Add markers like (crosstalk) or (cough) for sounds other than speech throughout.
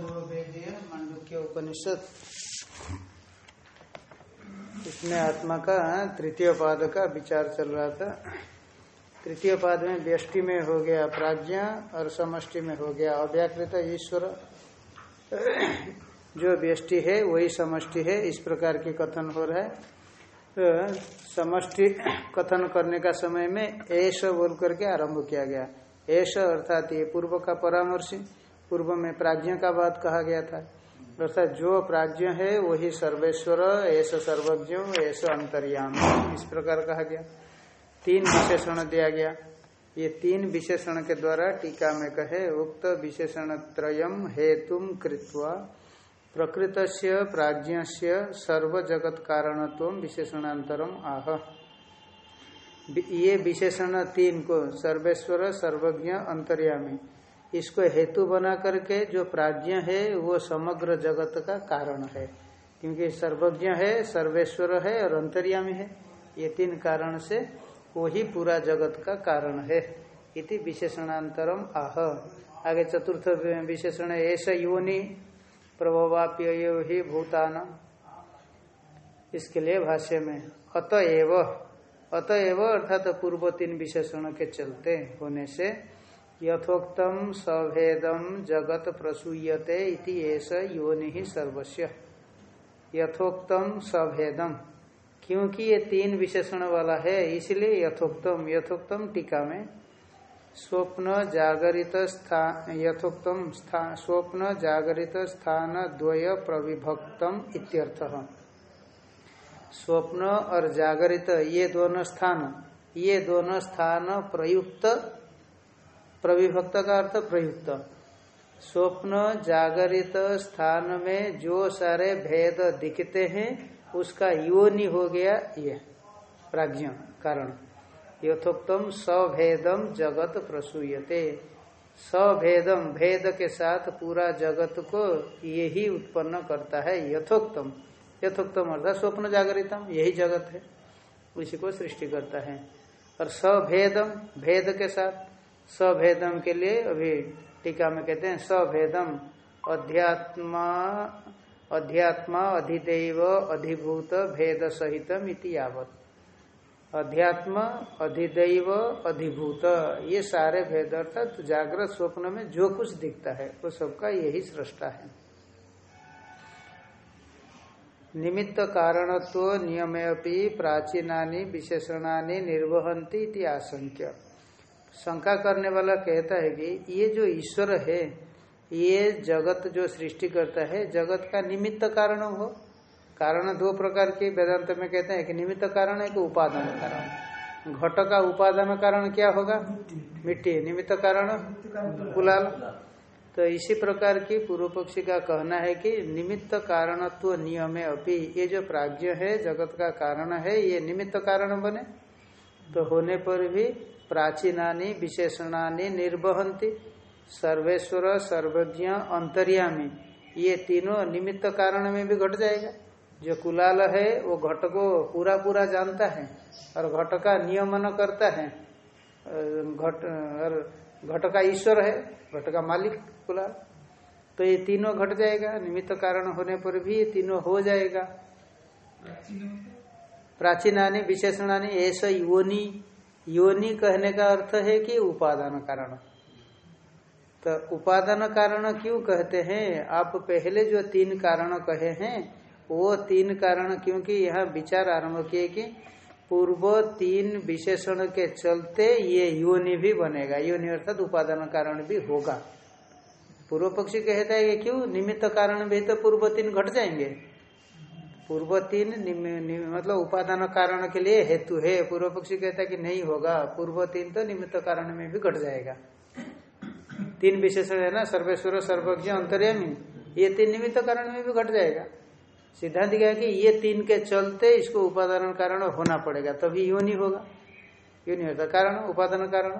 मांडुक्य उपनिषद। इसमें आत्मा का तृतीय पाद का विचार चल रहा था। तृतीय पाद में व्यष्टि में हो गया प्राज्ञा और समष्टि में हो गया अव्याकृत ईश्वर। जो व्यष्टि है, वही समष्टि है, इस प्रकार की कथन हो रहा है। तो समष्टि कथन करने का समय में ऐश बोल करके आरंभ किया गया। ऐश अर्थात ये पूर्व का परामर्शी पूर्व में प्राज्ञ का बात कहा गया था। अर्थात जो प्राज्ञ है, वही सर्वेश्वर ऐसा सर्वज्ञ ऐसा अंतर्याम। इस प्रकार कहा गया। तीन विशेषण दिया गया। ये तीन विशेषण के द्वारा टीका में कहे, उक्त विशेषण त्रयम हेतु कृत्वा प्रकृत प्राज्ञ सर्व जगत कारणत्व विशेषणांतरम आह। ये विशेषण तीन को, सर्वेश्वर, सर्वज्ञ, अंतर्यामी। इसको हेतु बना करके जो प्राज्ञ है, वो समग्र जगत का कारण है। क्योंकि सर्वज्ञ है, सर्वेश्वर है और अंतर्यामी है। ये तीन कारण से वही पूरा जगत का कारण है। इति विशेषणांतरम आह। आगे चतुर्थ विशेषण ऐसा योनि प्रभवाप्य ही भूतान। इसके लिए भाष्य में अतएव अतएव अर्थात पूर्व तीन विशेषण के चलते होने से यथोक्तम सभेदम जगत प्रसूयते इति ऐसा योनि सर्वस्व यथोक्तम सभेदम क्योंकि ये तीन विशेषण वाला है, इसलिए यथोक्तम यथोक्तम टीका में स्वप्न जागरित स्थान यथोक्तम स्थान स्वप्न जागरित स्थान द्वय प्रविभक्तम इत्यर्थ। स्वप्न और जागरित, ये दोनों स्थान, ये दोनों स्थान प्रयुक्त प्रविभक्त का अर्थ प्रयुक्त। स्वप्न जागरित स्थान में जो सारे भेद दिखते हैं, उसका योनि हो गया ये, प्राज्ञ, कारण। यथोक्तम सभेदम जगत प्रसूयते। सभेदम, भेद के साथ पूरा जगत को यही उत्पन्न करता है, यथोक्तम। यथोक्तम अर्थात स्वप्न जागरितम, यही जगत है, उसी को सृष्टि करता है। और सभेदम, भेद के साथ सभेदम के लिए, अभी टीका में कहते हैं, सभेदम, अध्यात्मा अध्यात्मा अधिदेव, अधिभूत, भेद सहितम इति यावत। अध्यात्म, अधिदैव, अधिभूत, ये सारे भेद अर्थात जागृत स्वप्न में जो कुछ दिखता है, वो सबका यही सृष्टा है। निमित्त कारणत्व नियमे प्राचीनानि, विशेषणानि निर्वहंती आशंक्य। शंका करने वाला कहता है कि ये जो ईश्वर है, ये जगत जो सृष्टि करता है, जगत का निमित्त कारण हो। कारण दो प्रकार के वेदांत में कहते हैं कि निमित्त कारण है कि उपादान कारण। घट का उपादान कारण क्या होगा? मिट्टी। निमित्त कारण? गुलाल तो इसी प्रकार की पूर्व पक्षी का कहना है कि निमित्त कारणत्व नियम अभी ये जो प्राज्ञ है, जगत का कारण है, ये निमित्त कारण बने। तो होने पर भी प्राचीनानी विशेषणानी निर्वहंती सर्वेश्वर सर्वज्ञ अंतर्यामी। ये तीनों निमित्त कारण में भी घट जाएगा। जो कुलाल है वो घट को पूरा पूरा जानता है और घट का नियमन करता है। घट और घट का ईश्वर है घट का मालिक कुलाल। तो ये तीनों घट जाएगा। निमित्त कारण होने पर भी ये तीनों हो जाएगा। प्राचीनानी विशेषणानी ऐसा योनी योनि कहने का अर्थ है कि उपादान कारण। तो उपादान कारण क्यों कहते हैं? आप पहले जो तीन कारण कहे हैं, वो तीन कारण क्योंकि यहाँ विचार आरंभ किए कि पूर्व तीन विशेषण के चलते ये योनि भी बनेगा। योनि अर्थात उपादान कारण भी होगा। पूर्व पक्षी कहता है कि क्यों? निमित्त कारण भी तो पूर्व तीन घट जाएँगे। पूर्व तीन मतलब उपादान कारण के लिए हेतु है। पूर्व पक्षी कहता है कि नहीं होगा। पूर्व तीन तो निमित्त कारण में भी घट जाएगा। तीन विशेषण है ना, सर्वेश्वर, सर्वज्ञ, अंतर्यामी। ये तीन निमित्त कारण में भी घट जाएगा। सिद्धांत क्या कि ये तीन के चलते इसको उपादान कारण होना पड़ेगा। तभी यो नहीं होगा। यो नहीं होता कारण, उपादान कारण।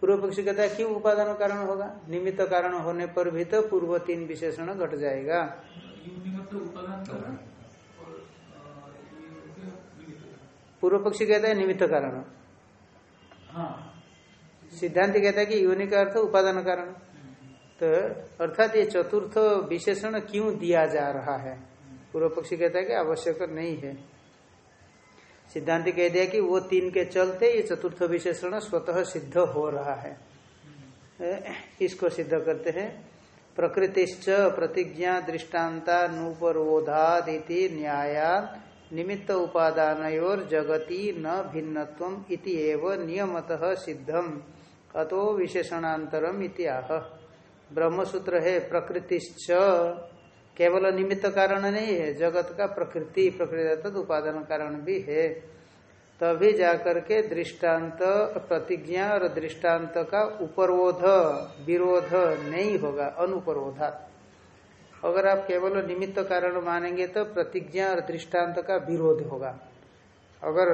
पूर्व पक्षी कहता है क्यों उपादान कारण होगा। निमित्त कारण होने पर भी तो पूर्व तीन विशेषण घट जाएगा। पूर्व पक्षी कहता है निमित्त कारण। सिद्धांत कहता है कि योनि का अर्थ उपादान कारण। तो अर्थात ये चतुर्थ विशेषण क्यों दिया जा रहा है? पूर्व पक्षी कहता है कि आवश्यक नहीं है। सिद्धांत कह दिया कि वो तीन के चलते ये चतुर्थ विशेषण स्वतः सिद्ध हो रहा है। इसको सिद्ध करते हैं। प्रकृतिश्च प्रतिज्ञा दृष्टान्ता नूपरोधादिति न्याया निमित्त उपादान जगति न भिन्नत्व इति एव नियमतः सिद्धम। अतो विशेषणांतरम इतिहा ब्रह्मसूत्र है प्रकृतिश्च। केवल निमित्त कारण नहीं है, जगत का प्रकृति प्रकृति उपादान कारण भी है। तभी जाकर के दृष्टांत प्रतिज्ञा और दृष्टांत का उपरोध, विरोध नहीं होगा, अनुपरोधा। अगर आप केवल निमित्त कारण मानेंगे तो प्रतिज्ञा और दृष्टांत का विरोध होगा। अगर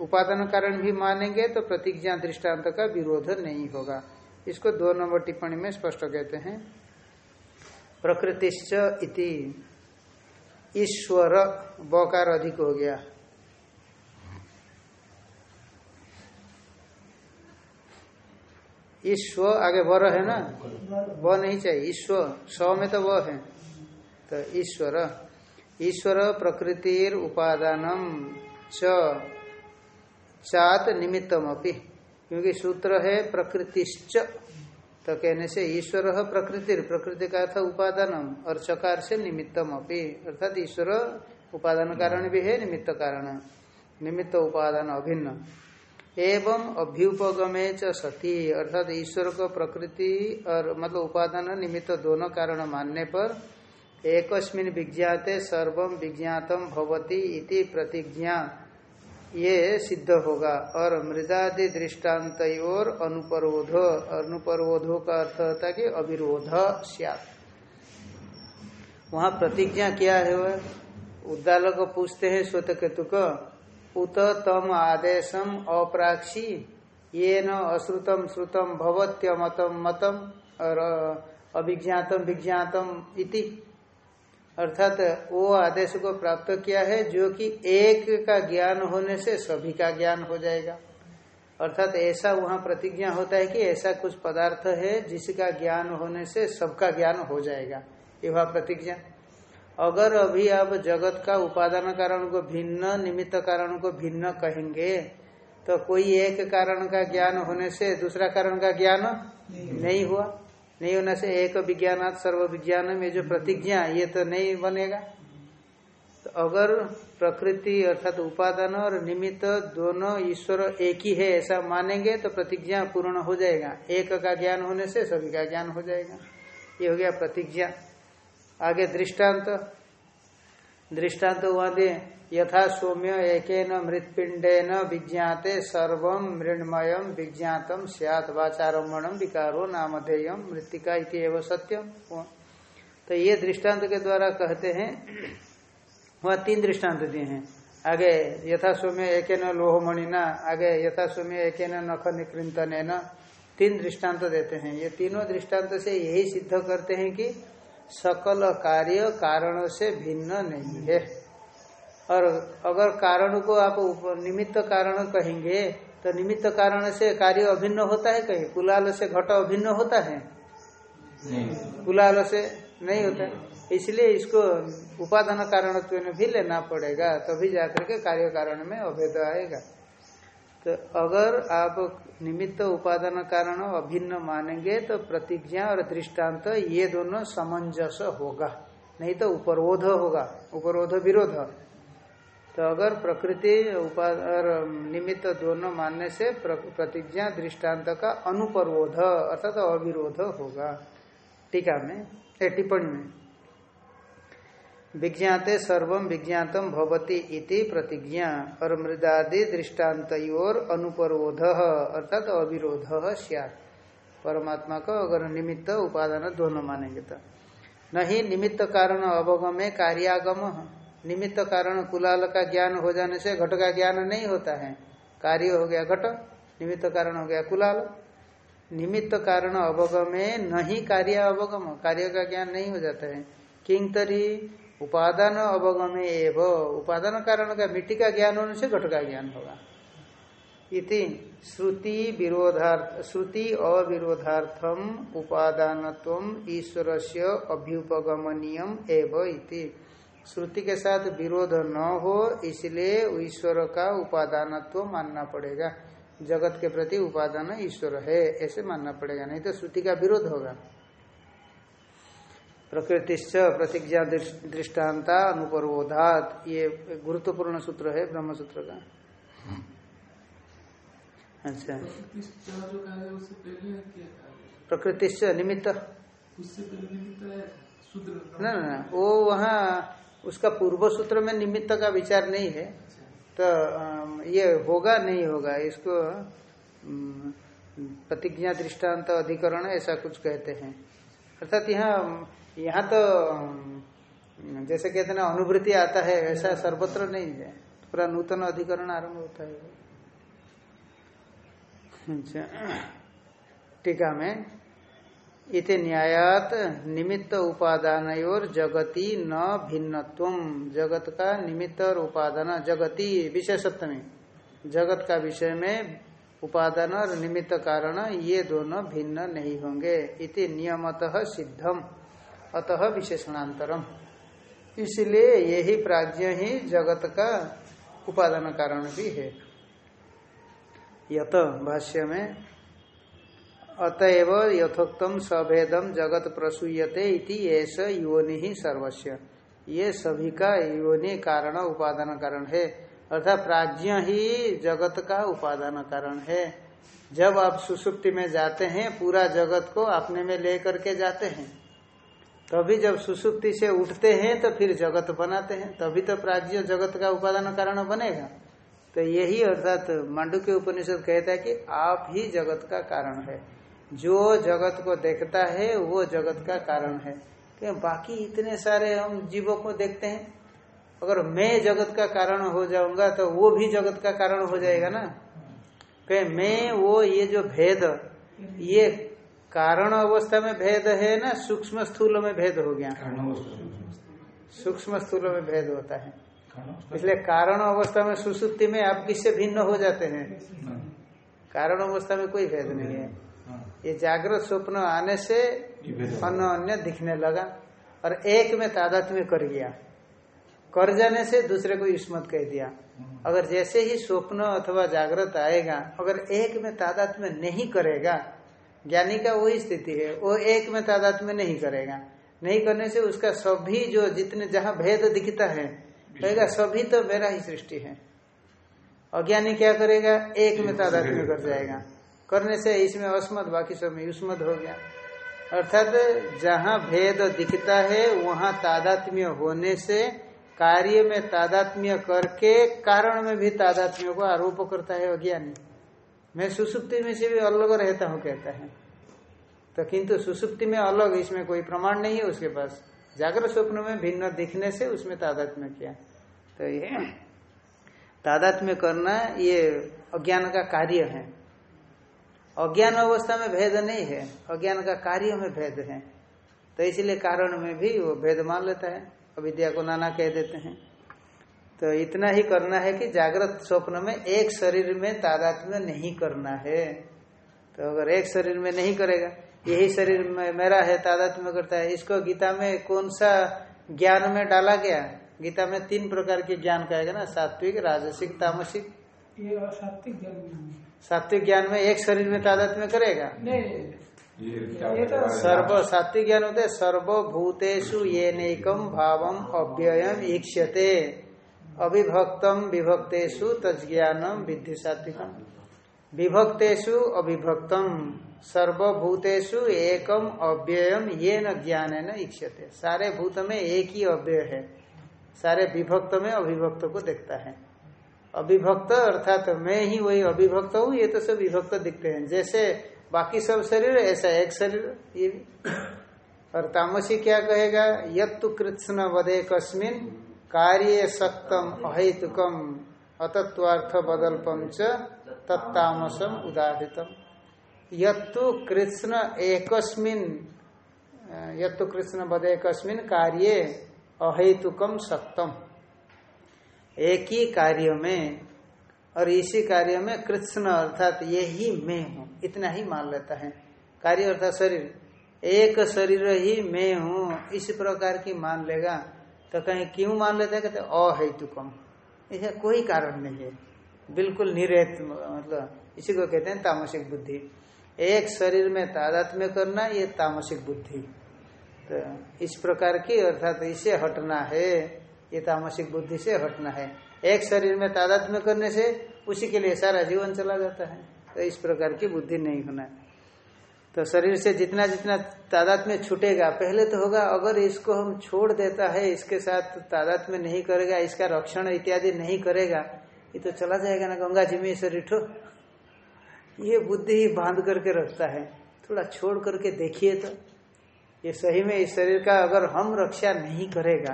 उपादान कारण भी मानेंगे तो प्रतिज्ञा दृष्टांत का विरोध नहीं होगा। इसको दो नंबर टिप्पणी में स्पष्ट कहते हैं। प्रकृतिश्च इति ईश्वर बकार अधिक हो गया। ईश्व आगे वर है ना? व नहीं चाहिए ईश्वर स में तो व है। तो ईश्वर। ईश्वर प्रकृतिर उपादानम च चात निमित्तम अपनी क्योंकि सूत्र है प्रकृतिश्च। तो कहने से ईश्वर प्रकृति प्रकृति का अर्थ उपादान और चकार से निमित्तम अपनी अर्थात ईश्वर उपादान कारण भी है, निमित्त कारण। निमित्त उपादान अभिन्न। एवं अभ्युपगमे च सती, अर्थात ईश्वर को प्रकृति और मतलब उपादान निमित्त दोनों कारण मानने पर एकस्मिन विज्ञाते सर्वम विज्ञातम भवती इति प्रतिज्ञा। ये सिद्ध होगा। और मृदादि दृष्टांत और अनुपरोध, अनुपरोधो का अर्थ होता कि अविरोध सियात। वहाँ प्रतिज्ञा क्या है वह? उद्दालक पूछते हैं श्वेत केतु को उत तम आदेशम अप्राक्षी। ये न अश्रुतम श्रुतम भवत्यमतम मतम और अभिज्ञातम विज्ञातम इति। अर्थात वो आदेश को प्राप्त किया है, जो कि एक का ज्ञान होने से सभी का ज्ञान हो जाएगा। अर्थात ऐसा वहाँ प्रतिज्ञा होता है कि ऐसा कुछ पदार्थ है जिसका ज्ञान होने से सबका ज्ञान हो जाएगा। ये वह प्रतिज्ञा। अगर अभी आप जगत का उपादान कारण को भिन्न निमित्त कारण को भिन्न कहेंगे तो कोई एक कारण का ज्ञान होने से दूसरा कारण का ज्ञान नहीं। नहीं हुआ। नहीं होने से एक विज्ञान सर्व विज्ञान में जो प्रतिज्ञा ये तो नहीं बनेगा। तो अगर प्रकृति अर्थात उपादान और निमित्त दोनों ईश्वर एक ही है ऐसा मानेंगे तो प्रतिज्ञा पूर्ण हो जाएगा। एक का ज्ञान होने से सभी का ज्ञान हो जाएगा। ये हो गया प्रतिज्ञा। आगे दृष्टांत। दृष्टांत वहाँ दे, यथा सौम्य एक मृत्पिंडेन विज्ञाते सर्व मृणमय विज्ञातम सियात वाचारम्भम विकारो नामधेय मृतिका एवं सत्यम तो ये दृष्टांत के द्वारा कहते हैं, वह तीन दृष्टांत दिए हैं। आगे यथा सौम्य एक लोहमणिना, आगे यथा सौम्य एक नख निकृतन तीन दृष्टांत देते हैं। ये तीनों दृष्टांत से यही सिद्ध करते हैं कि सकल कार्य कारणों से भिन्न नहीं है। और अगर कारण को आप निमित्त कारण कहेंगे तो निमित्त कारण से कार्य अभिन्न होता है कहीं? कुलाल से घट अभिन्न होता है? कुलाल से नहीं होता इसलिए इसको उपादान कारण में भी लेना पड़ेगा तभी जाकर के कार्य कारण में अभेद आएगा। तो अगर आप निमित्त उपादान कारण अभिन्न मानेंगे तो प्रतिज्ञा और दृष्टांत ये दोनों समंजस होगा। नहीं तो उपरोध होगा, उपरोध विरोध। तो अगर प्रकृति और निमित्त दोनों मानने से प्रतिज्ञा, दृष्टांत का अनुपरोध, अर्थात तो अविरोध होगा। टीका में टिप्पणी में। विज्ञाते सर्व विज्ञातम भवती इति प्रतिज्ञा और मृदादि दृष्टांत और अनुपरोध, अर्थात अविरोध सियात। परमात्मा को अगर निमित्त उपादान दोनों मानेंगे तो। नहीं निमित्त कारण अवगमे कार्यागम। निमित्त कारण कुलाल का ज्ञान हो जाने से घट का ज्ञान नहीं होता है। कार्य हो गया घट, निमित्त कारण हो गया कुलाल। निमित्त कारण अवगमे नहीं कार्य अवगम। कार्य का ज्ञान नहीं हो जाता है। किंग तरी उपादान अवगमे एव। उपादान कारण का मिट्टी का ज्ञान होने से घट का ज्ञान होगा। इति श्रुति विरोधार्थ, श्रुति अविरोधार्थम उपादान ईश्वर से अभ्युपगमनीयम एव इति। श्रुति के साथ विरोध न हो, इसलिए ईश्वर का उपादान मानना पड़ेगा। जगत के प्रति उपादान ईश्वर है, ऐसे मानना पड़ेगा, नहीं तो श्रुति का विरोध होगा। प्रकृतिश्च प्रतिज्ञा दृष्टान्ता अनुपर्वोधात ये गुरुत्वपूर्ण सूत्र है ब्रह्म सूत्र का। अच्छा। प्रकृतिश्च निमित्त। न न वो वहाँ उसका पूर्व सूत्र में निमित्त का विचार नहीं है। तो ये होगा नहीं होगा इसको प्रतिज्ञा दृष्टांत अधिकरण ऐसा कुछ कहते हैं। अर्थात यहाँ यहाँ तो जैसे कहते हैं अनुभूति आता है, ऐसा सर्वत्र नहीं है। पूरा नूतन अधिकरण आरंभ होता है। अच्छा। टीका में, इति न्यायात निमित्त उपादान और जगति न भिन्नत्व जगत का निमित्त और उपादान, जगति विशेषत्व में। जगत का विषय में उपादान और निमित्त कारण ये दोनों भिन्न नहीं होंगे। इति नियमतः सिद्धम। अतः विशेषणांतरम। इसलिए यही प्राज्ञ ही जगत का उपादान कारण भी है। यत भाष्य में, अतएव यथोक्तम सभेदम जगत प्रसूयते इति योनि ही सर्वस्व ये सभी का योनि कारण, उपादान कारण है। अर्थात प्राज्ञ ही जगत का उपादान कारण है। जब आप सुसुप्ति में जाते हैं, पूरा जगत को अपने में लेकर के जाते हैं। तभी जब सुसुप्ति से उठते हैं तो फिर जगत बनाते हैं। तभी तो प्राज्ञ जगत का उपादान कारण बनेगा। तो यही अर्थात मांडू के उपनिषद कहता है कि आप ही जगत का कारण है। जो जगत को देखता है, वो जगत का कारण है। कि बाकी इतने सारे हम जीवों को देखते हैं। अगर मैं जगत का कारण हो जाऊँगा तो वो भी जगत का कारण हो जाएगा ना? कि मैं, वो, ये जो भेद, ये कारण अवस्था में भेद है ना सूक्ष्म स्थूल में भेद हो गया। सूक्ष्म स्थूल में भेद होता है। इसलिए कारण अवस्था में सुसुप्ति में आप किससे भिन्न हो जाते हैं। कारण अवस्था में कोई भेद नहीं है। ये जागृत स्वप्न आने से अन्य अन्य दिखने लगा और एक में तादात्म्य कर गया। कर जाने से दूसरे को युष्मत कह दिया। अगर जैसे ही स्वप्न अथवा जागृत आएगा अगर एक में तादात्म्य नहीं करेगा ज्ञानी का वही स्थिति है। वो एक में तादात्म्य नहीं करेगा। नहीं करने से उसका सभी जो जितने जहाँ भेद दिखता है कहेगा सभी तो मेरा ही सृष्टि है। अज्ञानी क्या करेगा? एक में तादात्म्य कर जाएगा। करने से इसमें अस्मद बाकी सब में युष्मद हो गया। अर्थात जहाँ भेद दिखता है वहाँ तादात्म्य होने से कार्य में तादात्म्य करके कारण में भी तादात्म्य को आरोप करता है अज्ञानी। मैं सुसुप्ति में से भी अलग रहता हूँ, कहता है। तो किंतु सुसुप्ति में अलग, इसमें कोई प्रमाण नहीं है, उसके पास जागृत स्वप्न में भिन्न दिखने से उसमें तादात्म्य किया। तो ये तादात्म्य करना, ये अज्ञान का कार्य है। अज्ञान अवस्था में भेद नहीं है, अज्ञान का कार्य में भेद है। तो इसलिए कारण में भी वो भेद मान लेता है। अविद्या को नाना कह देते हैं। तो इतना ही करना है कि जागृत स्वप्न में एक शरीर में तादात्म्य नहीं करना है। तो अगर एक शरीर में नहीं करेगा यही शरीर में मेरा है तादात्म्य करता है इसको गीता में कौन सा ज्ञान में डाला गया? गीता में तीन प्रकार के ज्ञान कहेगा ना सात्विक राजसिक तामसिक। सात्विक ज्ञान सात्विक ज्ञान में एक शरीर में तादात में करेगा तो सर्व सात्विक ज्ञान होते सर्वभूतेषु ये नैकम भावम अव्ययम ईक्षते अविभक्तम विभक्तेषु तज्ञानम विधि सात्विकम विभक्तेषु अविभक्तम, सर्वभूतेषु एकम अव्ययम ये न ज्ञान है न ईक्षते सारे भूत में एक ही अव्यय है। सारे विभक्त में अभिभक्त को देखता है। अभिभक्त अर्थात मैं ही वही अभिभक्त हूँ, ये तो सब विभक्त दिखते हैं। जैसे बाकी सब शरीर, ऐसा एक शरीर, ये और तामसी क्या कहेगा? यत्तु कृष्ण वदे कस्मिन कार्य सक्तम अहेतुकम। अतत्वार्थ बदल्पम च तत्तामसम उदाहृतम यत्तु कृष्ण एकस्मिन यत्तु कृष्ण कस्मिन कार्य अहेतुकम सक्तम एक ही कार्य में और इसी कार्य में कृष्ण अर्थात ये ही मैं हूँ, इतना ही मान लेता है। कार्य अर्थात शरीर। एक शरीर ही मैं हूँ, इस प्रकार की मान लेगा तो कहीं क्यों मान लेते है? कहते अहेतुकम। ऐसा कोई कारण नहीं है। बिल्कुल निरेत मतलब इसी को कहते हैं तामसिक बुद्धि। एक शरीर में तादात्म्य करना, ये तामसिक बुद्धि। तो इस प्रकार की, अर्थात इसे हटना है, ये तामसिक बुद्धि से हटना है। एक शरीर में तादात्म्य करने से उसी के लिए सारा जीवन चला जाता है। तो इस प्रकार की बुद्धि नहीं होना। तो शरीर से जितना जितना तादात में छूटेगा, पहले तो होगा, अगर इसको हम छोड़ देता है, इसके साथ तादात में नहीं करेगा, इसका रक्षण इत्यादि नहीं करेगा, ये तो चला जाएगा ना, गंगा जी में शरीर ठो ये बुद्धि ही बाँध करके रखता है, थोड़ा छोड़ करके देखिए तो। ये सही में इस शरीर का अगर हम रक्षा नहीं करेगा,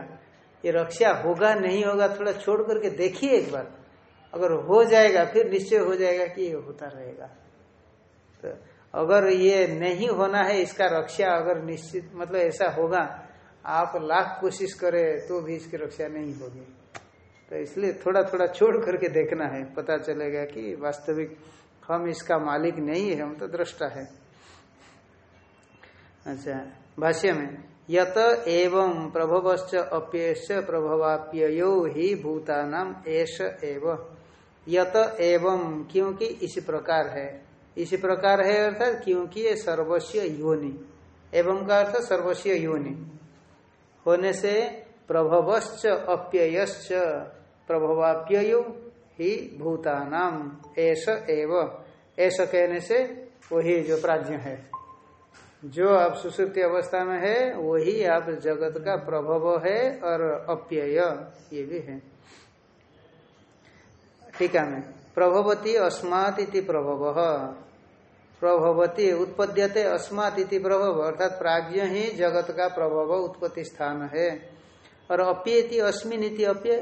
ये रक्षा होगा नहीं होगा, थोड़ा छोड़ करके देखिए एक बार। अगर हो जाएगा, फिर निश्चय हो जाएगा कि ये होता रहेगा। तो अगर ये नहीं होना है, इसका रक्षा अगर निश्चित मतलब ऐसा होगा, आप लाख कोशिश करें तो भी इसकी रक्षा नहीं होगी। तो इसलिए थोड़ा थोड़ा छोड़ करके देखना है, पता चलेगा कि वास्तविक हम इसका मालिक नहीं है, हम तो दृष्टा है। अच्छा भाष्य में, यत एवं प्रभवश्च अप्यश्च प्रभवाप्यो ही भूतानाम एश एव। यत एवं, क्योंकि इस प्रकार है। इसी प्रकार है अर्थात क्योंकि ये सर्वस्व योनि। एवं का अर्थ सर्वस्व योनि। होने से प्रभवश्च, अप्ययश्च, प्रभवाप्ययु ही भूतानाम। ऐस एव। ऐसा कहने से वही जो प्राज्ञ है। जो आप सुसुप्ति अवस्था में है, वही आप जगत का प्रभव है और अप्यय। ये भी है। ठीक है मैं प्रभवती अस्मात इति प्रभव। प्रभवती उत्पद्यते अस्मात इति प्रभव, अर्थात प्राज्ञ ही जगत का प्रभव उत्पत्ति स्थान है। और अप्येति अस्मिन इति अप्य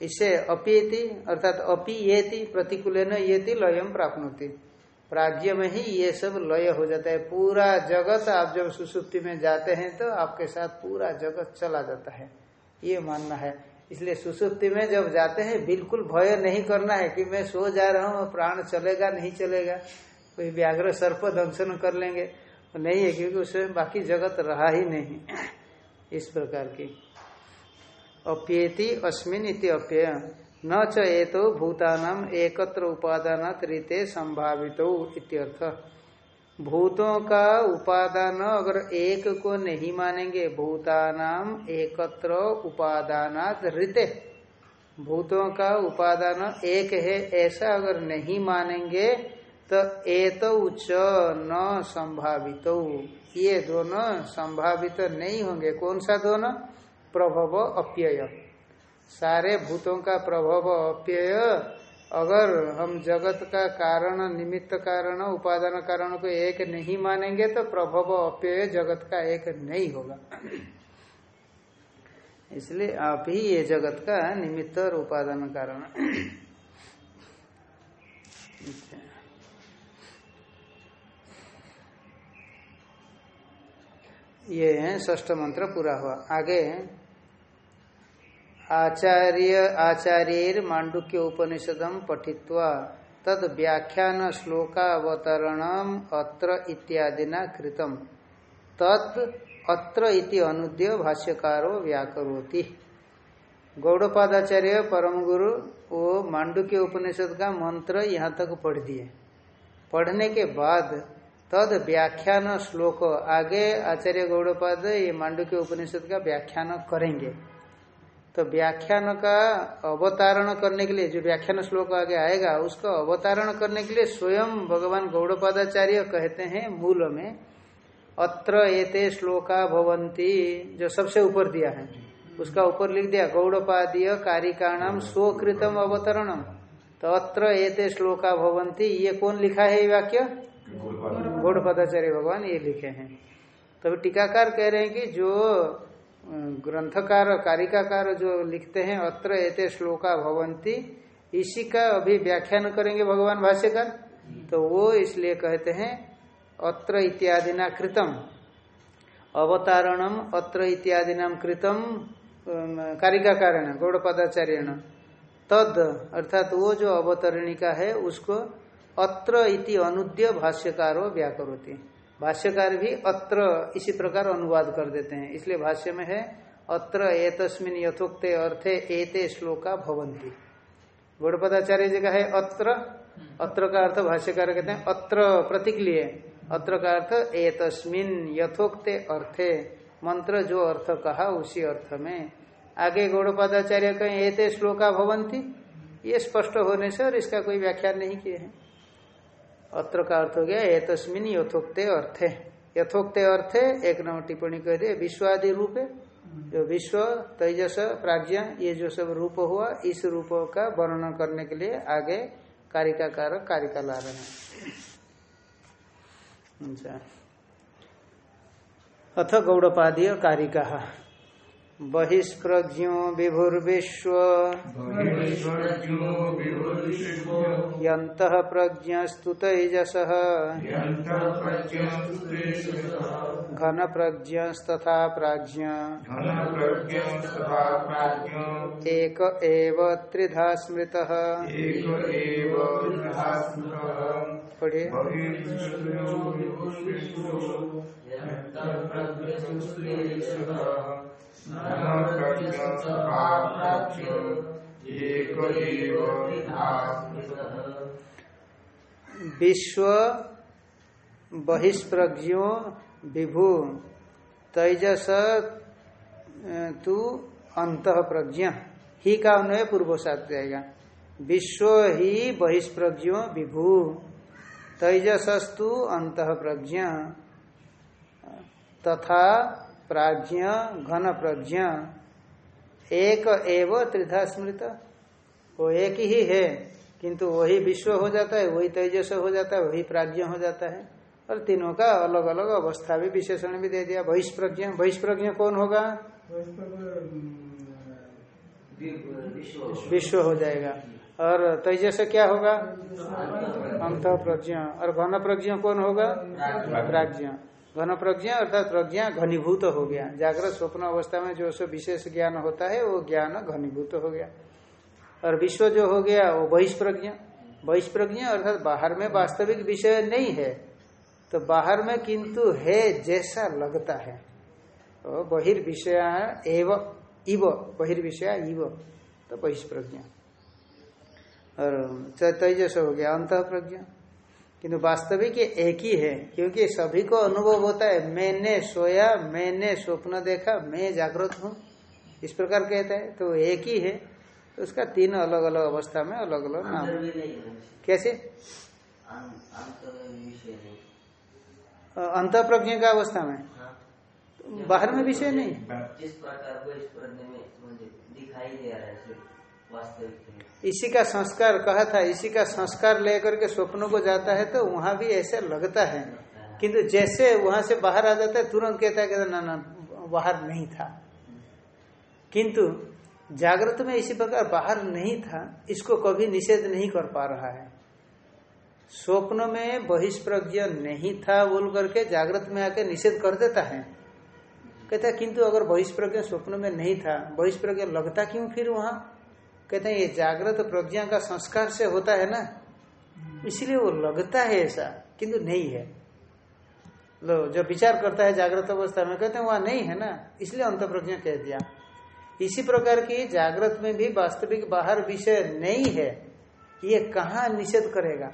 इसे अप्येति, अर्थात अपि येति प्रतिकूल ये लयम प्राप्त प्राज्ञ में ही ये सब लय हो जाता है। पूरा जगत आप जब सुसुप्ति में जाते हैं तो आपके साथ पूरा जगत चला जाता है। ये मानना है। इसलिए सुसुप्ति में जब जाते हैं, बिल्कुल भय नहीं करना है कि मैं सो जा रहा हूँ, प्राण चलेगा, नहीं चलेगा। कोई व्याघ्र सर्प दंशन कर लेंगे। नहीं है, क्योंकि उसमें बाकी जगत रहा ही नहीं। इस प्रकार की। अप्येति अस्मिन इति अप्यय। न च ये तो भूतानाम एकत्र उपादान रीते संभावित इत्यर्थ। भूतों का उपादान अगर एक को नहीं मानेंगे भूतानाम एकत्र उपादान रीते। भूतों का उपादान एक है, ऐसा अगर नहीं मानेंगे तो एत उच्च न संभावित। ये दोनों संभावित नहीं होंगे। कौन सा दोनों? प्रभव, अप्यय। सारे भूतों का प्रभव, अप्यय। अगर हम जगत का कारण, निमित्त कारण, उपादान कारण को एक नहीं मानेंगे तो प्रभव, अप्यय जगत का एक नहीं होगा। इसलिए आप ही ये जगत का निमित्त और उपादान कारण। ये ष्ठ मंत्र पूरा हुआ। आगे, आचार्य आचार्य मांडुक्य उपनिषदम पठित्वा, तद व्याख्यान श्लोकावतरण अत्र इत्यादिना कृतम। तत् अत्र इति अनुद्य भाष्यकारो व्याकरोति। गौड़पादाचार्य परम गुरु वो मांडुक्य उपनिषद का मंत्र यहाँ तक पढ़ दिए। पढ़ने के बाद तद व्याख्यान श्लोक। आगे आचार्य गौड़पाद ये मांडुक्य उपनिषद का व्याख्यान करेंगे। तो व्याख्यान का अवतारण करने के लिए जो व्याख्यान श्लोक आगे आएगा, उसका अवतारण करने के लिए स्वयं भगवान गौड़पादाचार्य कहते हैं मूल में, अत्र एते श्लोका भवंती जो सबसे ऊपर दिया है। उसका ऊपर लिख दिया गौड़पादीय कारिकाणाम स्वकृतम अवतरणम। तो अत्र एते श्लोका भवंती ये कौन लिखा है ये वाक्य? गौड़पादाचार्य भगवान ये लिखे हैं। तभी तो टीकाकार कह रहे हैं कि जो ग्रंथकार, कारिकाकार जो लिखते हैं, अत्र एते श्लोका भवंती इसी का अभी व्याख्यान करेंगे भगवान भाष्यकार। तो वो इसलिए कहते हैं, अत्र इत्यादि ना कृतम। अवतारणम अत्र इत्यादि नाम कृतम कारिका कारण गौड़पदाचार्य तद, अर्थात वो जो अवतरणिका है, उसको अत्र इति अनुद्य भाष्यकारो व्याकरोती। भाष्यकार भी अत्र इसी प्रकार अनुवाद कर देते हैं। इसलिए भाष्य में है, अत्र एतस्मिन यथोक्ते अर्थे एते श्लोका भवंती गौड़पदाचार्य जी का है अत्र। अत्र का अर्थ भाष्यकार कहते हैं, अत्र प्रतीक लिए। अत्र का अर्थ एतस्मिन यथोक्ते अर्थे। मंत्र जो अर्थ कहा, उसी अर्थ में। आगे गौड़पादाचार्य कहें, एते श्लोका भवंती ये स्पष्ट होने से और इसका कोई व्याख्यान नहीं किए हैं। अत्र का अर्थ हो गया, एतस्मिन यथोक्ते अर्थे। यथोक्ते अर्थे, एक नंबर टिप्पणी कह दिए विश्वादि रूप, जो विश्व, तेजस, प्राज्ञ, ये जो सब रूप हुआ, इस रूप का वर्णन करने के लिए आगे कारिकाकार कारिका ला रहे हैं। अच्छा। अथ गौड़पादीय कारिका। बहिष्प्रज्ञो विभुर्विश्व। प्रज्ञस्तु तेजस। घन प्रज्ञस्तथा प्राज्ञ। एक एव त्रिधा स्मृत। पढ़िए विश्व बहिष्प्रज्ञो विभु तेजस तू अंत प्रज्ञ ही का अन्वय पूर्व साथ जाएगा विश्व ही बहिष्प्रज्ञो विभु तेजसस्तु अंत प्रज्ञ तथा प्राज्ञ, घन प्रज्ञ, एक एव त्रिधा स्मृत। वो एक ही है, किंतु वही विश्व हो जाता है, वही तेजस हो जाता है, वही प्राज्ञ हो जाता है। और तीनों का अलग अलग अवस्था भी विशेषण भी दे दिया। बहिष्प्रज्ञ बहिष्प्रज्ञ कौन होगा? विश्व हो जाएगा। और तेजस क्या होगा? अंत प्रज्ञ और घन प्रज्ञ कौन होगा? प्राज्ञ। घन प्रज्ञा अर्थात प्रज्ञा घनीभूत हो गया। जागृत स्वप्न अवस्था में जो सो विशेष ज्ञान होता है, वो ज्ञान घनीभूत हो गया। और विश्व जो हो गया, वो बहिष्प्रज्ञ। बहिष्प्रज्ञ अर्थात बाहर में वास्तविक विषय नहीं है तो बाहर में किंतु है जैसा लगता है। तो बहिर्विषय एव, इव, बहिर्विषय इव तो बहिष्प्रज्ञा। और तेजस हो गया अंत प्रज्ञा किंतु वास्तविक एक ही है क्योंकि सभी को अनुभव होता है मैंने सोया मैंने स्वप्न देखा मैं जागृत हूँ। इस प्रकार कहता है तो एक ही है। तो उसका तीन अलग अलग अवस्था में अलग अलग नाम कैसे? अंत प्रज्ञ का अवस्था में? हाँ। बाहर में विषय नहीं। जिस प्रकार दिखाई दे रहा है वास्तविक इसी का संस्कार कहा था, इसी का संस्कार लेकर के स्वप्नों को जाता है तो वहाँ भी ऐसे लगता है। किंतु जैसे वहाँ से बाहर आ जाता है, तुरंत कहता है ना ना, बाहर नहीं था। किंतु जागृत में इसी प्रकार बाहर नहीं था, इसको कभी निषेध नहीं कर पा रहा है। स्वप्न में बहिष्प्रज्ञ नहीं था बोल करके जागृत में आके निषेध कर देता है। कहता है, किंतु अगर बहिष्प्रज्ञ स्वप्न में नहीं था, बहिष्प्रज्ञ लगता क्यों फिर वहाँ? कहते हैं, ये जागृत प्रज्ञा का संस्कार से होता है ना? इसलिए वो लगता है ऐसा, किंतु नहीं है। लो जो विचार करता है जागृत अवस्था में, कहते हैं, वहाँ नहीं है ना? इसलिए अंत प्रज्ञा कह दिया। इसी प्रकार की जागृत में भी वास्तविक बाहर विषय नहीं है। ये कहा निषेध करेगा?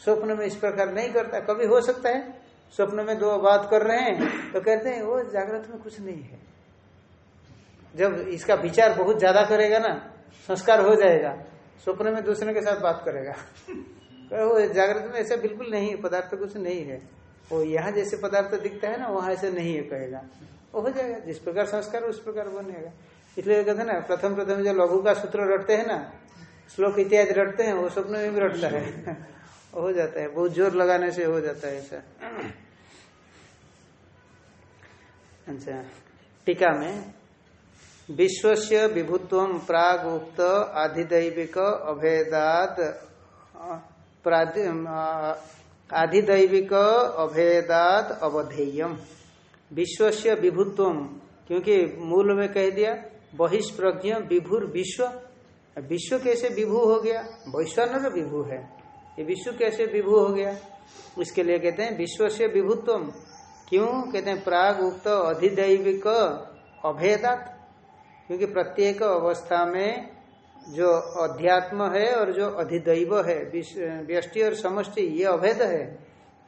स्वप्न में इस प्रकार नहीं करता। कभी हो सकता है, स्वप्न में दो बात कर रहे हैं तो कहते हैं, वो जागृत में कुछ नहीं है। जब इसका विचार बहुत ज़्यादा करेगा ना संस्कार हो जाएगा, स्वप्न में दूसरे के साथ बात करेगा। वो जागृत में ऐसा बिल्कुल नहीं है, पदार्थ कुछ नहीं है। वो यहाँ जैसे पदार्थ दिखता है ना, वहाँ ऐसे नहीं है कहेगा। वो हो जाएगा, जिस प्रकार संस्कार उस प्रकार बनेगा। इसलिए कहते हैं ना, प्रथम प्रथम जो लघु का सूत्र रटते हैं ना, श्लोक इत्यादि रटते हैं, वो स्वप्न में भी रटता है। हो जाता है, बहुत ज़ोर लगाने से हो जाता है ऐसा। अच्छा टीका में विश्व विभुत्व प्राग उक्त आधिदैविक अभेदात आधिदैविक अभेदात अवधेयम। विश्व से विभुत्व, क्योंकि मूल में कह दिया, बहिष्प्रज्ञ विभुर विश्व। विश्व कैसे विभू हो गया? वैश्वानर विभू है। ये विश्व कैसे विभू हो गया? इसके लिए कहते हैं विश्व से विभुत्व। क्यों? कहते हैं प्राग उक्त अधिदैविक अभेदात। क्योंकि प्रत्येक अवस्था में जो अध्यात्म है और जो अधिदैव है व्यष्टि और समष्टि, ये अभेद है।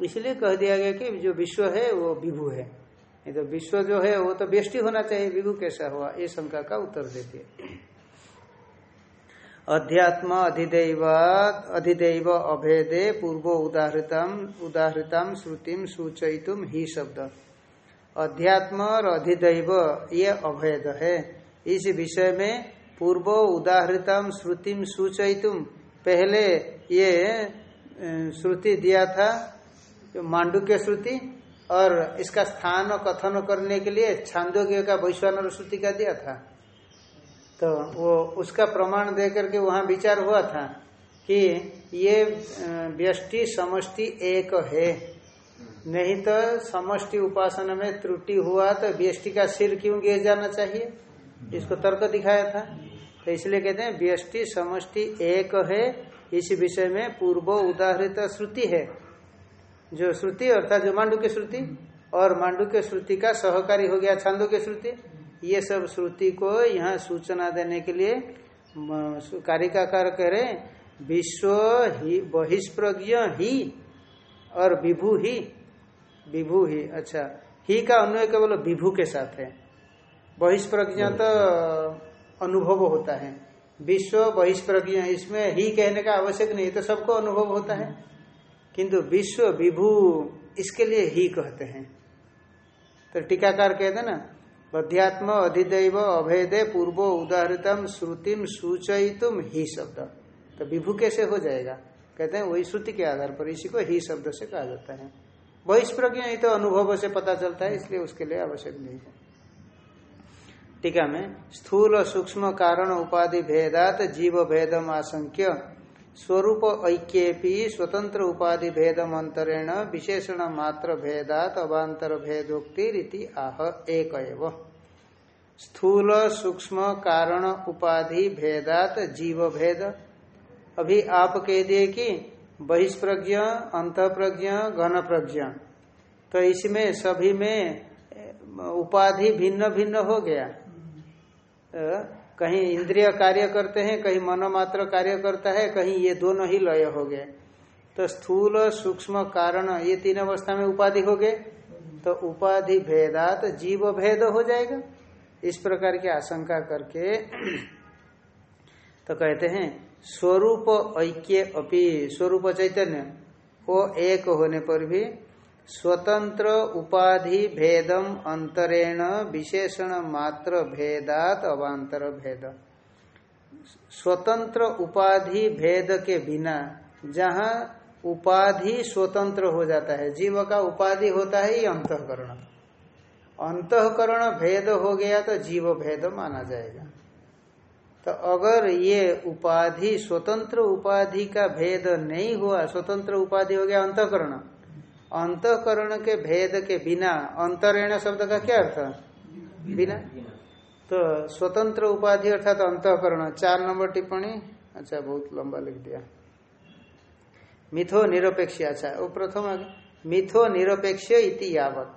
इसलिए कह दिया गया कि जो विश्व है, वो विभू है। ये तो विश्व जो है, वो तो व्यष्टि होना चाहिए, विभु कैसा हुआ? ये शंका का उत्तर देती है। अध्यात्म अधिदेव अधिदेव अभेदे पूर्व उदाहृतम उदाहृतम, श्रुतिम, सूचयितुम, ही शब्द। अध्यात्म और अधिदैव, ये अभेद है। इस विषय में पूर्व उदाहृतम श्रुतिम सूचयितुम पहले ये श्रुति दिया था, मांडुक्य श्रुति, और इसका स्थान कथन करने के लिए छांदोग्य का वैश्वान श्रुति का दिया था। तो वो उसका प्रमाण दे करके वहाँ विचार हुआ था कि ये व्यष्टि समष्टि एक है। नहीं तो समष्टि उपासना में त्रुटि हुआ तो व्यष्टि का सिर क्यों गिर जाना चाहिए? इसको तर्क दिखाया था। तो इसलिए कहते हैं, व्यष्टि समष्टि एक है। इस विषय में पूर्व उदाहरित श्रुति है। जो श्रुति, अर्थात जो मांडू की श्रुति, और मांडू के श्रुति का सहकारी हो गया छांदो की श्रुति। ये सब श्रुति को यहाँ सूचना देने के लिए कारिकाकार कह रहे विश्व ही, बहिष्प्रज्ञ ही, और विभू ही। विभू ही अच्छा। ही का अन्वय केवल विभू के साथ है। बहिष्प्रज्ञ तो अनुभव होता है। विश्व बहिष्प्रज्ञा, इसमें ही कहने का आवश्यक नहीं तो सबको अनुभव होता है। किंतु विश्व विभू, इसके लिए ही कहते हैं। तो टीकाकार कहते ना अध्यात्म अधिदैव अभेदे पूर्व उदाहृतम श्रुतिम सूचयितुम ही शब्द। तो विभू कैसे हो जाएगा? कहते हैं, वही श्रुति के आधार पर इसी को ही शब्द से कहा जाता है। बहिष्प्रज्ञ ही तो अनुभव से पता चलता है, इसलिए उसके लिए आवश्यक नहीं है। टीका में, स्थूल सूक्ष्म कारण उपाधि भेदात जीव भेदम आशंक्य, स्वरूप ऐक्य स्वतंत्र उपाधि भेदम अंतरेण विशेषण मात्र भेदात अवांतर भेदोक्ति आह एक स्थूल सूक्ष्म कारण उपाधि भेदात जीव भेद। अभी आप कह दिए कि बहिष्प्रज्ञ अंत प्रज्ञ घन प्रज्ञ तो इसमें सभी में, उपाधि भिन्न भिन्न हो गया। कहीं इंद्रिय कार्य करते हैं, कहीं मनोमात्र कार्य करता है, कहीं ये दोनों ही लय हो गए। तो स्थूल, सूक्ष्म, कारण, ये तीन अवस्था में उपाधि हो गए। तो उपाधि भेदात जीव भेद हो जाएगा। इस प्रकार की आशंका करके तो कहते हैं, स्वरूप ऐक्य अपि, स्वरूप चैतन्य वो एक होने पर भी स्वतंत्र उपाधि भेदम अंतरेण विशेषण मात्र भेदात अवांतर भेद। स्वतंत्र उपाधि भेद के बिना, जहाँ उपाधि स्वतंत्र हो जाता है, जीव का उपाधि होता है, ये अंतकरण। अंतकरण भेद हो गया तो जीव भेद माना जाएगा। तो अगर ये उपाधि, स्वतंत्र उपाधि का भेद नहीं हुआ, स्वतंत्र उपाधि हो गया अंतकरण अंतकरण के भेद के बिना, अंतरेण शब्द का क्या अर्थ? बिना। तो स्वतंत्र उपाधि अर्थात अंतकरण, चार नंबर टिप्पणी। अच्छा बहुत लंबा लिख दिया। मिथो निरपेक्ष अच्छा वो प्रथम मिथो निरपेक्ष इति यावत।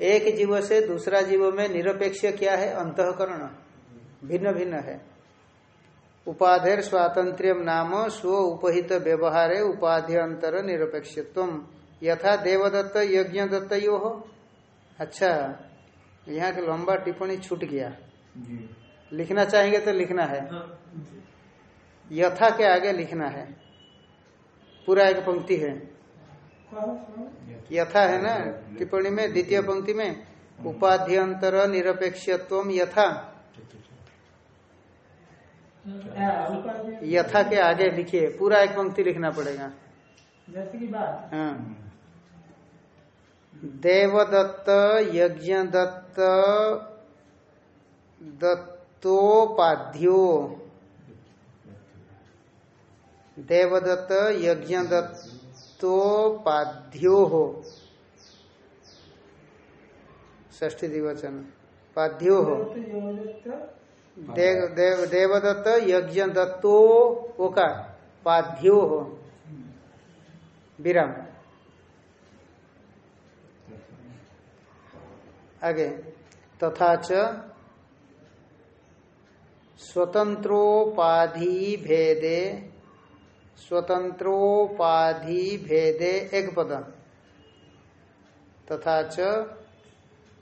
एक जीव से दूसरा जीव में निरपेक्ष क्या है? अंतकरण। भिन्न भिन्न है। उपाधेर स्वातंत्र नाम, स्व उपहित व्यवहार उपाधि अंतर निरपेक्षत्व यथा देवदत्त यज्ञ दत्त यो। हो अच्छा यहाँ के लंबा टिप्पणी छूट गया। लिखना चाहेंगे तो लिखना है। यथा के आगे लिखना है। पूरा एक पंक्ति है। यथा है ना? टिप्पणी में द्वितीय पंक्ति में उपाध्यंतर निरपेक्षत्व यथा। यथा के आगे लिखिए। पूरा एक पंक्ति लिखना पड़ेगा। हाँ। देवदत्त यज्ञ दत्त दत्तोपाध्यो। देवदत्त यज्ञ दत्तोपाध्यो हो ष्ठी दिवचन पाध्यो। हो देव देव, देवदत्त यज्ञ दत्तो का पाध्यो। हो विराम। आगे। तथा च स्वतंत्रोपाधि भेदे स्वतंत्रोपाधि भेदे एक पद। तथा च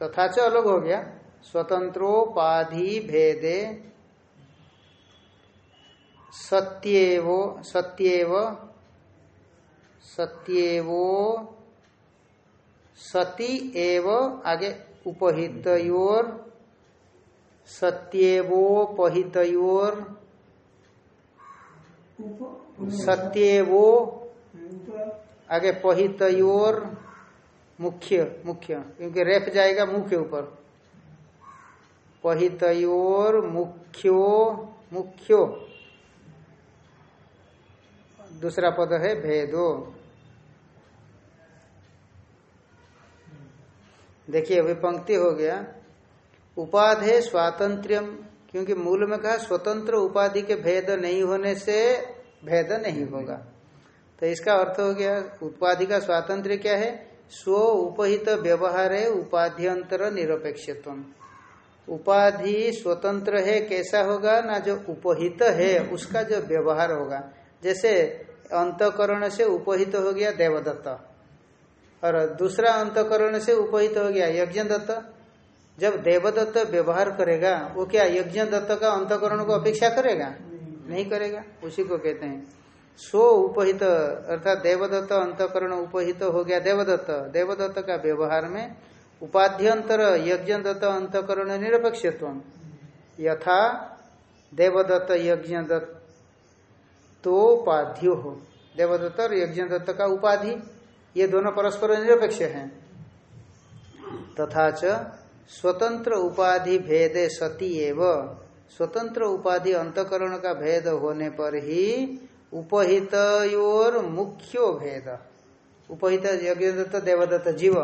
तथा च अलग हो गया। स्वतंत्रोपाधि भेदे सत्येवो, सत्येव, सत्येवो, सती एव, आगे उपहितयोर सत्येवोपहितयोर सत्येवो आगे पहितयोर मुख्य मुख्य, क्योंकि रेफ जाएगा मुँह के ऊपर। पहितयोर मुख्यो मुख्यो। दूसरा पद है भेदो। देखिए, अभी पंक्ति हो गया। उपाधे स्वातंत्र्यम, क्योंकि मूल में कहा स्वतंत्र उपाधि के भेद नहीं होने से भेद नहीं होगा। तो इसका अर्थ हो गया, उपाधि का स्वातंत्र क्या है? स्व उपहित व्यवहार है उपाध्यंतर निरपेक्षत्व उपाधि स्वतंत्र है, कैसा होगा? ना जो उपहित है, उसका जो व्यवहार होगा। जैसे अंतकरण से उपहित हो गया देवदत्त। और दूसरा अंतकरण से उपहित हो गया, यज्ञ दत्त। जब देवदत्त व्यवहार करेगा, वो क्या यज्ञ दत्त का अंतकरण को अपेक्षा करेगा? नहीं करेगा, उसी को कहते हैं। स्व उपहित, अर्थात देवदत्त अंतकरण उपहित हो गया देवदत्त। देवदत्त का व्यवहार में उपाध्यंतर यज्ञ दत्त अंतकरण निरपेक्ष यथा देवदत्त यज्ञ दत्तोपाध्यो हो। देवदत्त और यज्ञ दत्त का उपाधि। ये दोनों परस्पर निरपेक्ष हैं। तथा च स्वतंत्र उपाधि भेदे सती एव। स्वतंत्र उपाधि अंतकरण का भेद होने पर ही उपहित और मुख्यो भेद। उपहित यज्ञदत्त, देवदत्त, जीव।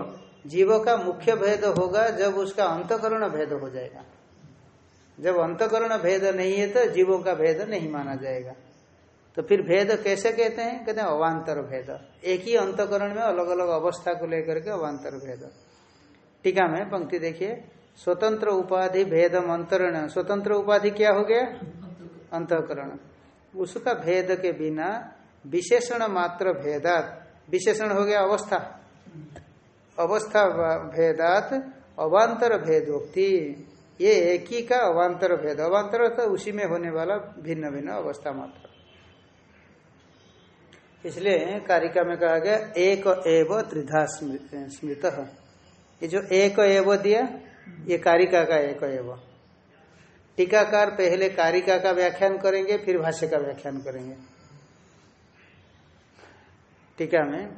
जीव का मुख्य भेद होगा जब उसका अंतकरण भेद हो जाएगा। जब अंतकरण भेद नहीं है तो जीवों का भेद नहीं माना जाएगा। तो फिर भेद कैसे कहते हैं? कहते हैं अवान्तर भेद। एक ही अंतकरण में अलग अलग अवस्था को लेकर के अवान्तर भेद। टीका में पंक्ति देखिए। स्वतंत्र उपाधि भेदम अंतरण। स्वतंत्र उपाधि क्या हो गया? अंतकरण। उसका भेद के बिना विशेषण मात्र भेदात। विशेषण हो गया अवस्था। अवस्था भेदात अवान्तर भेदोक्ति। ये एक ही का अवान्तर भेद। अवान्तर तो उसी में होने वाला भिन्न भिन्न अवस्था मात्र। इसलिए कारिका में कहा गया, एक एव त्रिधा स्मृत। ये जो एक एव दिया, ये कारिका का एक एव। टीकाकार पहले कारिका का व्याख्यान करेंगे, फिर भाष्य का व्याख्यान करेंगे। टीका में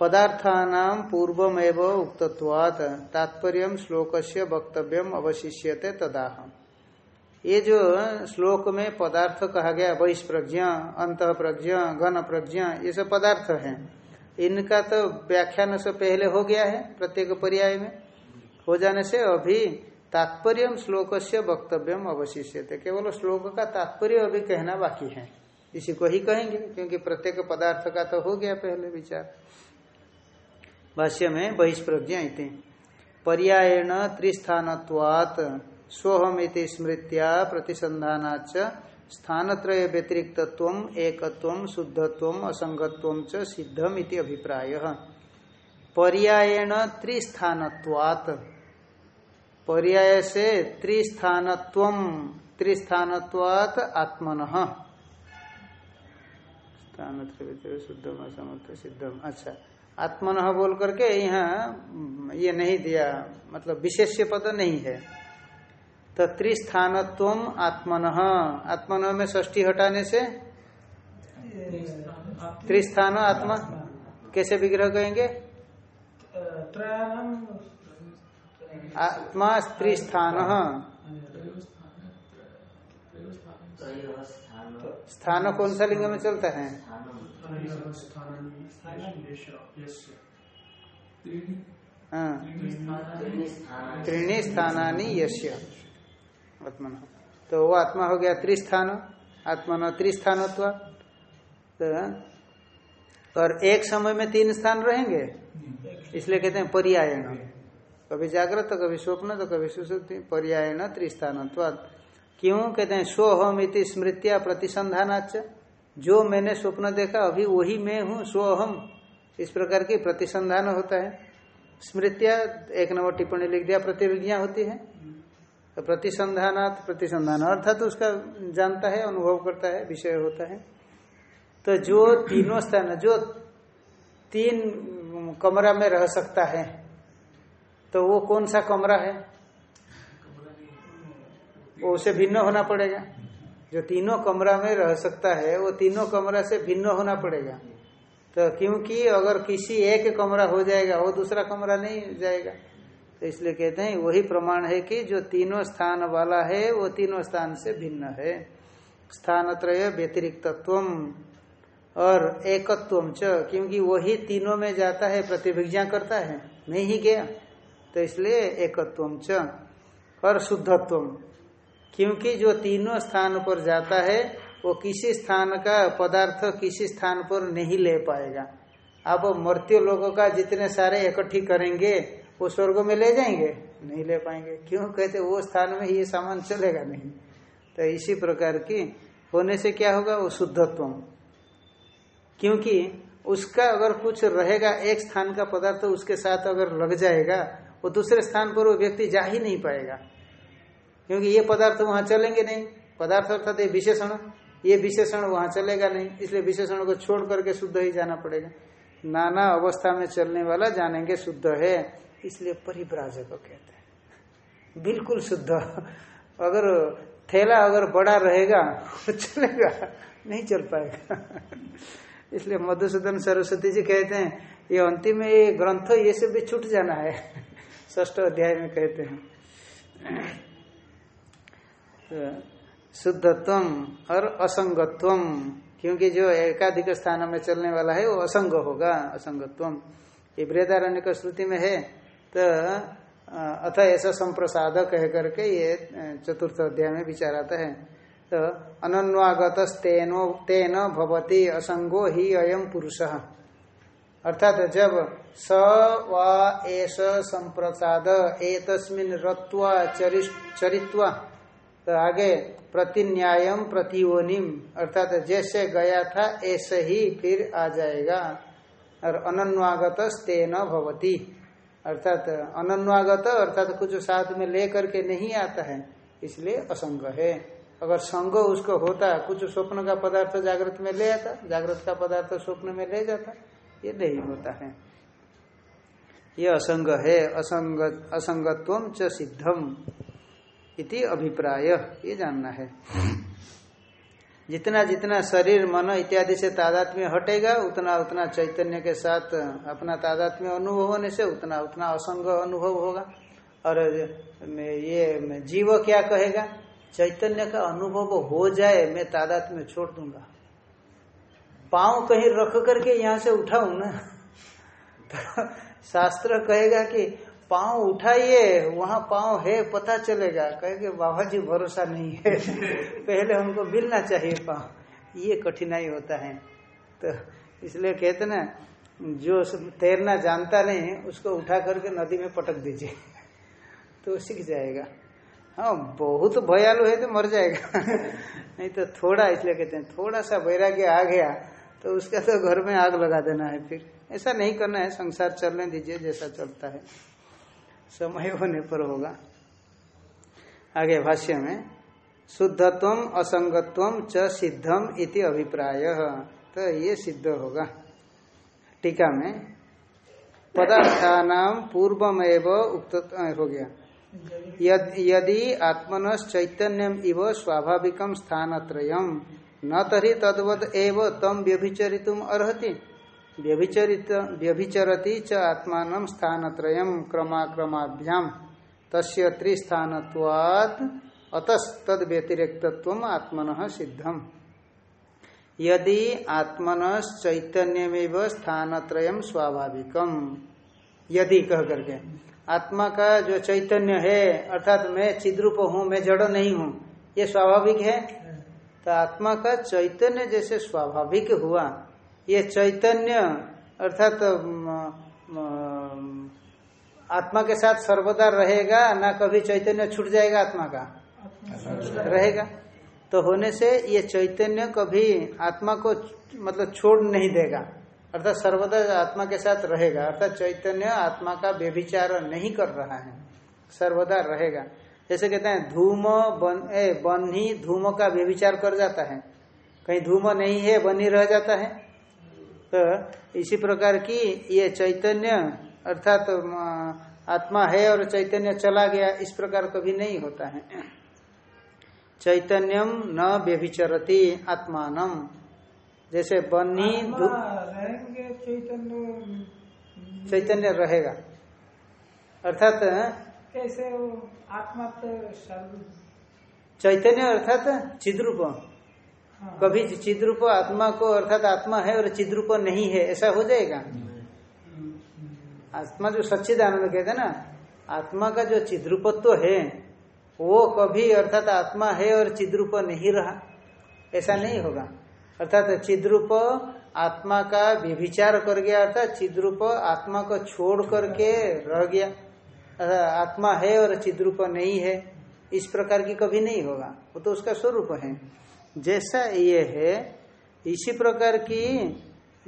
पदार्थानाम पूर्वमेव उक्तत्वात्, तात्पर्य श्लोक से वक्तव्यम अवशिष्यते तदाह ये जो श्लोक में पदार्थ कहा गया, बहिष्प्रज्ञ अंत प्रज्ञ घन प्रज्ञ ये सब पदार्थ हैं। इनका तो व्याख्यान से पहले हो गया है प्रत्येक पर्याय में। हो जाने से अभी तात्पर्य श्लोक से वक्तव्यम अवशिष्य थे केवल श्लोक का तात्पर्य अभी कहना बाकी है। इसी को ही कहेंगे, क्योंकि प्रत्येक पदार्थ का तो हो गया पहले विचार। भाष्य में बहिष्प्रज्ञा इति। पर्यायण त्रिस्थानत्वात् सोहमिति स्मृत्या प्रतिसंधानाच स्थानत्रय व्यतिरिक्तत्व एकत्व शुद्धत्व असंगत्व च सिद्धम इति अभिप्राय। पर्यायण त्रिस्थानत्वात्। पर्याय से त्रिस्थानत्व त्रिस्थानत्वात् आत्मन। स्थान शुद्धम असमत्व सिद्धम। अच्छा आत्मन बोल करके यहाँ ये नहीं दिया मतलब विशेष्य पद नहीं है। तो त्रिस्थानत्व आत्मन। आत्मन में ष्टी हटाने से? त्रिस्थान आत्मा। कैसे विग्रह कहेंगे? आत्मा त्रिस्थान। स्थान कौन सा लिंग में चलता है? त्रीणी स्थानी यश्य आत्मन। तो वो आत्मा हो गया त्रिस्थान, आत्मन त्रिस्थान तो और एक समय में तीन स्थान रहेंगे? इसलिए कहते हैं पर्यायन कभी जागृत तो कभी स्वप्न तो कभी सुसुप्ति। पर्यायन त्रिस्थान क्यों? कहते हैं स्वहम इति स्मृतिया प्रतिसंधानाच जो मैंने स्वप्न देखा, अभी वही मैं हूँ स्वहम इस प्रकार की प्रतिसंधान होता है। स्मृतिया, एक नंबर टिप्पणी लिख दिया, प्रतिविज्ञा होती है। तो प्रतिसंधान प्रतिसंधान। अर्थात तो उसका जानता है, अनुभव करता है, विषय होता है। तो जो तीनों स्थान, जो तीन कमरा में रह सकता है तो वो कौन सा कमरा है? वो उसे भिन्न होना पड़ेगा। जो तीनों कमरा में रह सकता है, वो तीनों कमरा से भिन्न होना पड़ेगा। तो क्योंकि अगर किसी एक कमरा हो जाएगा, वो दूसरा कमरा नहीं जाएगा। तो इसलिए कहते हैं, वही प्रमाण है कि जो तीनों स्थान वाला है, वो तीनों स्थान से भिन्न है। स्थान त्रय व्यतिरिक्तत्व और एकत्व च, क्योंकि वही तीनों में जाता है, प्रतिभिज्ञा करता है। नहीं ही गया। तो इसलिए एकत्व च और शुद्धत्व क्योंकि जो तीनों स्थान पर जाता है, वो किसी स्थान का पदार्थ किसी स्थान पर नहीं ले पाएगा। अब मृत्यु लोगों का जितने सारे इकट्ठी करेंगे वो स्वर्ग में ले जाएँगे? नहीं ले पाएँगे। क्यों? कहते, वो स्थान में ये सामान चलेगा नहीं। तो इसी प्रकार की होने से क्या होगा? वो शुद्धत्व। क्योंकि उसका अगर कुछ रहेगा, एक स्थान का पदार्थ तो उसके साथ अगर लग जाएगा, वो दूसरे स्थान पर वो व्यक्ति जा ही नहीं पाएगा। क्योंकि ये पदार्थ वहाँ चलेंगे नहीं। पदार्थ अर्थात ये विशेषण। ये विशेषण वहाँ चलेगा नहीं। इसलिए विशेषण को छोड़ करके शुद्ध ही जाना पड़ेगा। नाना अवस्था में चलने वाला जानेंगे शुद्ध है। इसलिए परिव्राजक कहते हैं। बिल्कुल शुद्ध। अगर थैला अगर बड़ा रहेगा तो चलेगा, नहीं चल पाएगा। इसलिए मधुसूदन सरस्वती जी कहते हैं, ये अंतिम ये ग्रंथ, ये सब भी छूट जाना है। ष्ठ अध्याय में कहते हैं। तो शुद्धत्व और असंगत्व, क्योंकि जो एकाधिक स्थान में चलने वाला है, वो असंग होगा, असंगत्व। ये का श्रुति में है। तो अथ ऐसा संप्रसाद कह करके ये चतुर्थ अध्याय में विचार आता है। तो अनन्वागत तेनो तेन भवती असंगो ही अयम पुरुष। अर्थात जब स, व एस संप्रसाद, एतस्मिन रत्वा चरित्वा तो आगे प्रतिन्यायम प्रतियोनिम, अर्थात जैसे गया था, ऐसे ही फिर आ जाएगा। और अनन्वागत तेन भवती। अर्थात अनन्वागत, अर्थात कुछ साथ में ले करके नहीं आता है, इसलिए असंग है। अगर संग उसको होता, कुछ स्वप्न का पदार्थ जागृत में ले आता, जागृत का पदार्थ स्वप्न में ले जाता, ये नहीं होता है। ये असंग है, असंग, असंगत्व च सिद्धम इति अभिप्राय, ये जानना है। जितना जितना शरीर, मन इत्यादि से तादात्म्य हटेगा, उतना उतना चैतन्य के साथ अपना तादात्म्य अनुभव होने से उतना उतना असंग अनुभव होगा। और ये जीव क्या कहेगा? चैतन्य का अनुभव हो जाए, मैं तादात्म्य छोड़ दूँगा। पाँव कहीं रख करके यहाँ से उठाऊ ना? (laughs) तो शास्त्र कहेगा कि पाँव उठाइए वहाँ पाँव है पता चलेगा। कहे कहेंगे बाबा जी भरोसा नहीं है। (laughs) पहले हमको मिलना चाहिए पाँव। ये कठिनाई होता है। तो इसलिए कहते ना जो तैरना जानता नहीं उसको उठा करके नदी में पटक दीजिए। (laughs) तो सीख जाएगा। हाँ बहुत भयालु है तो मर जाएगा। (laughs) नहीं तो थोड़ा इसलिए कहते हैं थोड़ा सा वैराग्य आ गया तो उसका तो घर में आग लगा देना है फिर। ऐसा नहीं करना है संसार चलने दीजिए जैसा चलता है। समय होने पर होगा। आगे भाष्य में, शुद्धत्व असंगत्व च सिद्धम इति अभिप्राय। तो ये सिद्ध होगा। टीका में पदार्थानाम पूर्वमेव उक्त हो गया। यदि आत्मन चैतन्यम इव स्वाभाविक स्थान न तरी तद्वद एव तम व्यभिचरितुम अर्ति व्यभिचरित व्यभिचरती च आत्मान स्थानत्रय क्रमाक्रमाभ्याम तस्य त्रिस्थानवाद अतस तद व्यतिरिक्तत्व आत्मन सिद्धम। यदि आत्मन चैतन्य स्थानत्रय स्वाभाविकम। यदि कह करके आत्मा का जो चैतन्य है अर्थात मैं चिद्रूप हूँ मैं जड़ नहीं हूँ ये स्वाभाविक है। तो आत्मा का चैतन्य जैसे स्वाभाविक हुआ ये चैतन्य, अर्थात तो आत्मा के साथ सर्वदा रहेगा, ना कभी चैतन्य छूट जाएगा आत्मा का। रहेगा। तो होने से ये चैतन्य कभी आत्मा को मतलब छोड़ नहीं देगा। अर्थात सर्वदा आत्मा के साथ रहेगा। अर्थात चैतन्य आत्मा का व्यभिचार नहीं कर रहा है। सर्वदा रहेगा। जैसे कहते हैं, धूम बन, ए बन्ही धूम का व्यभिचार कर जाता है। कहीं धूम नहीं है, बनी रह जाता है। तो इसी प्रकार की ये चैतन्य अर्थात तो आत्मा है और चैतन्य चला गया इस प्रकार कभी नहीं होता है। चैतन्यम न व्यभिचरती आत्मान जैसे बन्ही चैतन्य चैतन्य रहेगा। अर्थात कैसे वो आत्मा तो चैतन्य अर्थात चिद्रूप। कभी चिद्रूप आत्मा को अर्थात आत्मा है और चिद्रूप नहीं है, ऐसा हो जाएगा? आत्मा जो सच्चिद आनंद कहते ना, आत्मा का जो चिद्रूपत्व है, वो कभी अर्थात आत्मा है और चिद्रूप नहीं रहा, ऐसा नहीं होगा। अर्थात चिद्रूप आत्मा का व्यभिचार कर गया, अर्थात चिद्रूप आत्मा को छोड़ करके रह गया। आत्मा है और चिद्रूप नहीं है, इस प्रकार की कभी नहीं होगा, वो तो उसका स्वरूप है। जैसा ये है, इसी प्रकार की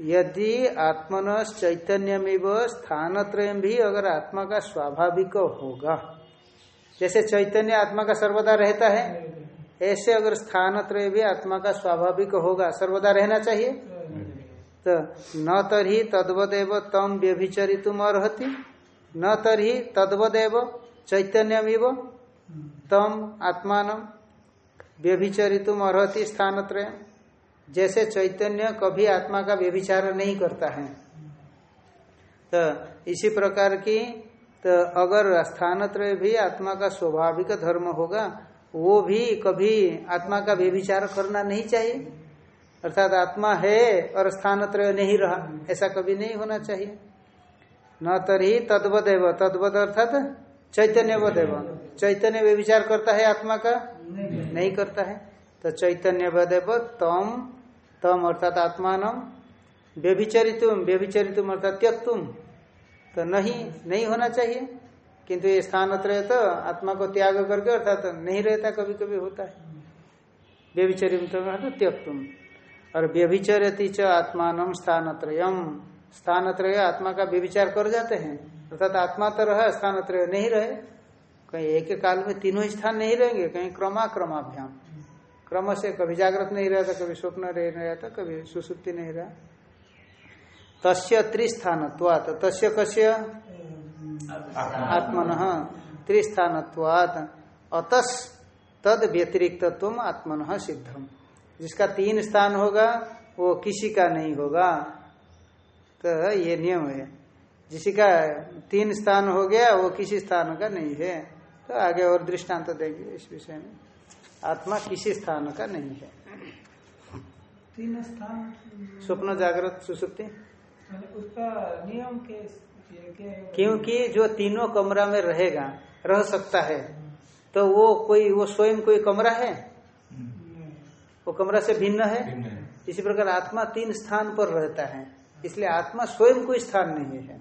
यदि आत्मन चैतन्यमिव स्थान भी अगर आत्मा का स्वाभाविक होगा। जैसे चैतन्य आत्मा का सर्वदा रहता है, ऐसे अगर स्थान त्रय भी आत्मा का स्वाभाविक होगा, सर्वदा रहना चाहिए। तो न तरी तद्वदेव तम व्यभिचरितुम अर्ति न तरी तद्वदेव चैतन्यमिव तम आत्मान व्यभिचरितुम अर्ति स्थान जैसे चैतन्य कभी आत्मा का व्यभिचार नहीं करता है। तो इसी प्रकार की तो अगर स्थान भी आत्मा का स्वाभाविक धर्म होगा, वो भी कभी आत्मा का व्यभिचार करना नहीं चाहिए। अर्थात आत्मा है और स्थान नहीं रहा, ऐसा कभी नहीं होना चाहिए। न तरी तद्वदेव, तद्वद अर्थात चैतन्य बदेव चैतन्य व्यभिचार करता है आत्मा का नहीं, नहीं करता है। तो चैतन्य बदेव तम तम अर्थात आत्मान व्यभिचरितुम व्यभिचरितुम अर्थात त्यक तुम तो नहीं नहीं होना चाहिए। किंतु ये स्थान तो आत्मा को त्याग करके अर्थात तो नहीं रहता कभी कभी होता है। व्यभिचरित तो त्यक तुम और व्यभिचरती च आत्मान स्थान त्रयम स्थानत्रयम। स्थानत्रय आत्मा का व्यभिचार कर जाते हैं। अर्थात आत्मा तो रहा स्थानत्रय नहीं रहे। कहीं एक काल में तीनों स्थान नहीं रहेंगे, कहीं क्रमा क्रमाभ्याम क्रम से कभी जागृत नहीं रहता, कभी स्वप्न नहीं रहता, कभी सुसुप्ति नहीं रहा। तस्य त्रिस्थान तस्य कस्य? आत्मन। त्रिस्थान अतस तद व्यतिरिक्त तुम आत्मन सिद्धम। जिसका तीन स्थान होगा, वो किसी का नहीं होगा। तो ये नियम है। जिसका तीन स्थान हो गया, वो किसी स्थान का नहीं है। तो आगे और दृष्टांत तो देंगे इस विषय में। आत्मा किसी स्थान का नहीं है। तीन स्थान? स्वप्न जागृत सुसुप्ति। उसका नियम के क्योंकि जो तीनों कमरा में रहेगा रह सकता है तो वो कोई वो स्वयं कोई कमरा है? वो कमरा से भिन्न है। इसी प्रकार आत्मा तीन स्थान पर रहता है। इसलिए आत्मा स्वयं कोई स्थान नहीं है।